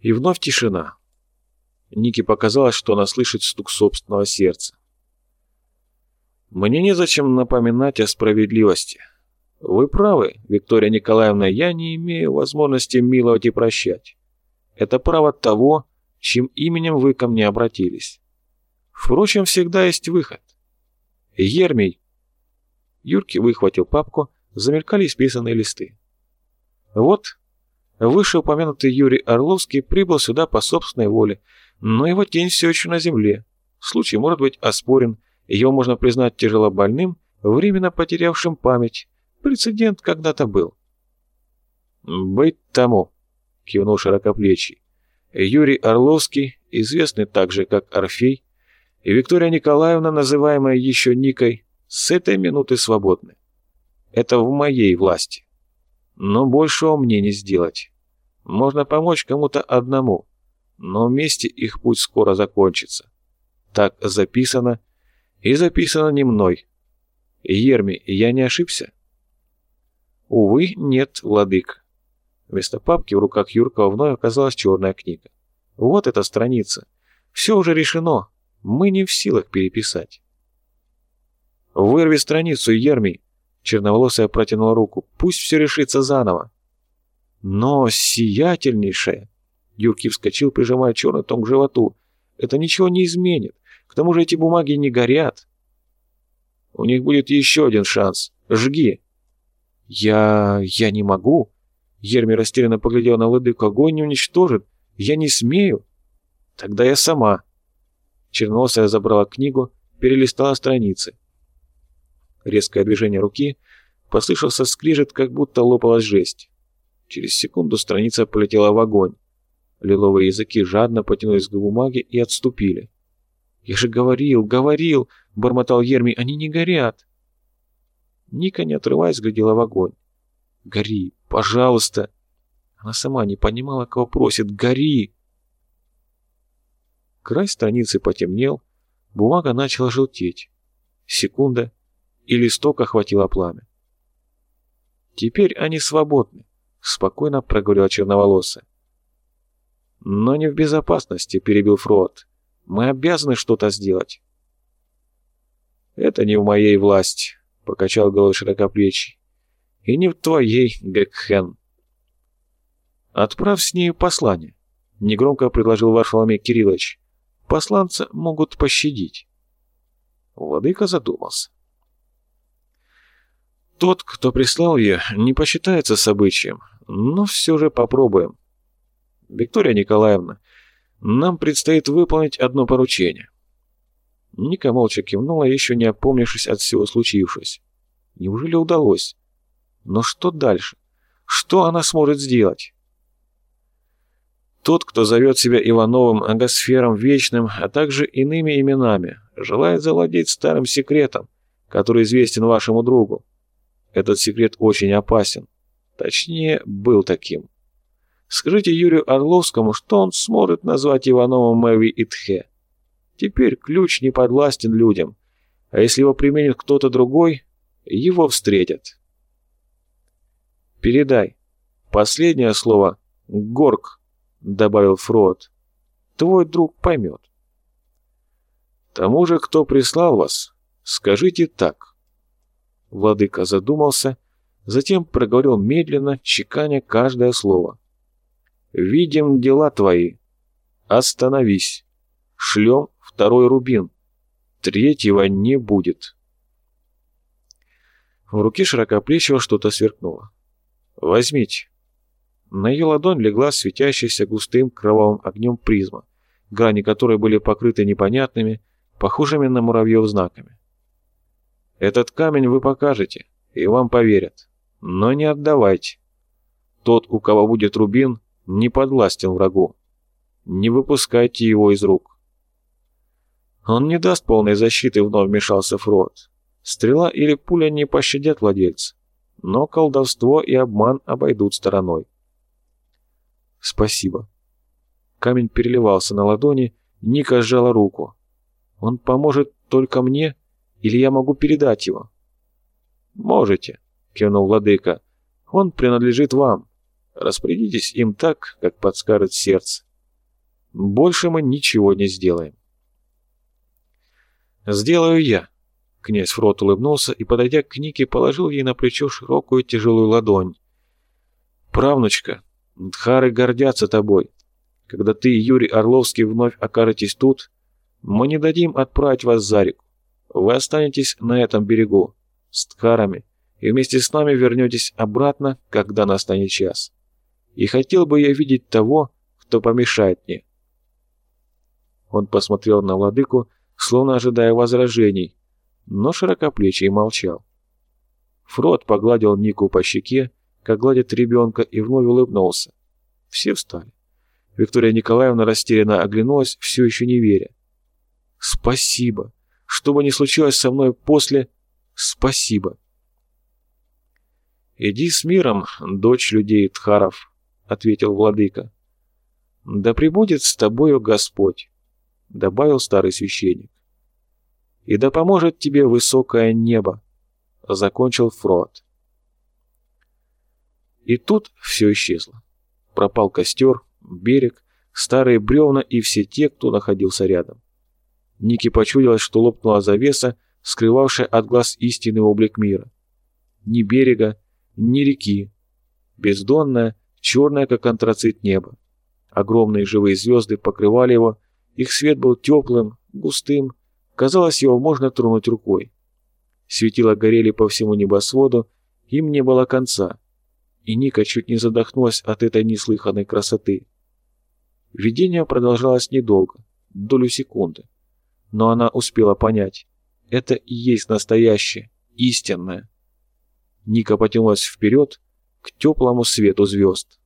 И вновь тишина. Нике показалось, что она слышит стук собственного сердца. «Мне незачем напоминать о справедливости. Вы правы, Виктория Николаевна, я не имею возможности миловать и прощать. Это право того, чьим именем вы ко мне обратились. Впрочем, всегда есть выход. Ермий!» Юрки выхватил папку, замелькали исписанные листы. «Вот, вышеупомянутый Юрий Орловский прибыл сюда по собственной воле, но его тень все еще на земле. Случай может быть оспорен, его можно признать тяжелобольным, временно потерявшим память. Прецедент когда-то был». «Быть тому», — кивнул широкоплечий. Юрий Орловский, известный также как Орфей, и Виктория Николаевна, называемая еще Никой, с этой минуты свободны. Это в моей власти. Но большего мне не сделать. Можно помочь кому-то одному, но вместе их путь скоро закончится. Так записано, и записано не мной. Ерми, я не ошибся? Увы, нет, владык. Вместо папки в руках Юркова вновь оказалась черная книга. Вот эта страница. Все уже решено. Мы не в силах переписать. «Вырви страницу, Ермий!» Черноволосая протянула руку. «Пусть все решится заново!» «Но сиятельнейшая!» Юркий вскочил, прижимая черный том к животу. «Это ничего не изменит. К тому же эти бумаги не горят». «У них будет еще один шанс. Жги!» «Я... я не могу!» Ерми растерянно поглядел на владыку. «Огонь не уничтожит. Я не смею». «Тогда я сама». Черносая забрала книгу, перелистала страницы. Резкое движение руки, послышался скрижет, как будто лопалась жесть. Через секунду страница полетела в огонь. Лиловые языки жадно потянулись к бумаге и отступили. «Я же говорил, говорил!» — бормотал Ерми. «Они не горят!» Ника, не отрываясь, глядела в огонь. «Гори, пожалуйста!» Она сама не понимала, кого просит. «Гори!» Край страницы потемнел, бумага начала желтеть. Секунда, и листок охватило пламя. «Теперь они свободны», — спокойно проговорила черноволосая. «Но не в безопасности», — перебил Фрод. «Мы обязаны что-то сделать». «Это не в моей власти», — покачал головой широкоплечий. «И не в твоей, Гекхен». «Отправь с нею послание», — негромко предложил Варфоломей Кириллович. Посланца могут пощадить. Владыка задумался. Тот, кто прислал ее, не посчитается событием, но все же попробуем. Виктория Николаевна, нам предстоит выполнить одно поручение. Ника молча кивнула, еще не опомнившись от всего случившегося. Неужели удалось? Но что дальше? Что она сможет сделать? Тот, кто зовет себя Ивановым, Агосфером Вечным, а также иными именами, желает завладеть старым секретом, который известен вашему другу. Этот секрет очень опасен. Точнее, был таким. Скажите Юрию Орловскому, что он сможет назвать Ивановым Мэви Итхе. Теперь ключ не подвластен людям, а если его применит кто-то другой, его встретят. Передай. Последнее слово «Горг» добавил Фрод. Твой друг поймет. Тому же, кто прислал вас, скажите так. Владыка задумался, затем проговорил медленно, чеканя каждое слово. «Видим дела твои. Остановись. Шлем второй рубин. Третьего не будет». В руке широкоплечего что-то сверкнуло. «Возьмите». На ее ладонь легла светящаяся густым кровавым огнем призма, грани которой были покрыты непонятными, похожими на муравьев знаками. «Этот камень вы покажете, и вам поверят. Но не отдавайте. Тот, у кого будет рубин, не подвластен врагу. Не выпускайте его из рук». «Он не даст полной защиты», — вновь вмешался Фрод. «Стрела или пуля не пощадят владельца, но колдовство и обман обойдут стороной». «Спасибо». Камень переливался на ладони, Ника сжала руку. «Он поможет только мне, или я могу передать его?» «Можете», — кивнул владыка. «Он принадлежит вам. Распорядитесь им так, как подскажет сердце». Больше мы ничего не сделаем. «Сделаю я», — князь Фрот улыбнулся и, подойдя к Нике, положил ей на плечо широкую тяжелую ладонь. «Правнучка, Дхары гордятся тобой. Когда ты и Юрий Орловский вновь окажетесь тут, мы не дадим отправить вас за реку. Вы останетесь на этом берегу, с Дхарами, и вместе с нами вернетесь обратно, когда настанет час. И хотел бы я видеть того, кто помешает мне». Он посмотрел на владыку, словно ожидая возражений, но широкоплечий молчал. Фрод погладил Нику по щеке, как гладит ребенка, и вновь улыбнулся. Все встали. Виктория Николаевна растерянно оглянулась, все еще не веря. «Спасибо! Что бы ни случилось со мной после, спасибо!» «Иди с миром, дочь людей Тхаров», — ответил владыка. «Да пребудет с тобою Господь», — добавил старый священник. «И да поможет тебе высокое небо», — закончил Фрод. И тут все исчезло. Пропал костер, берег, старые бревна и все те, кто находился рядом. Нике почудилось, что лопнула завеса, скрывавшая от глаз истинный облик мира. Ни берега, ни реки. Бездонное, черное, как антрацит небо. Огромные живые звезды покрывали его, их свет был теплым, густым, казалось, его можно тронуть рукой. Светила горели по всему небосводу, им не было конца и Ника чуть не задохнулась от этой неслыханной красоты. Видение продолжалось недолго, долю секунды, но она успела понять. Это и есть настоящее, истинное. Ника потянулась вперед к теплому свету звезд.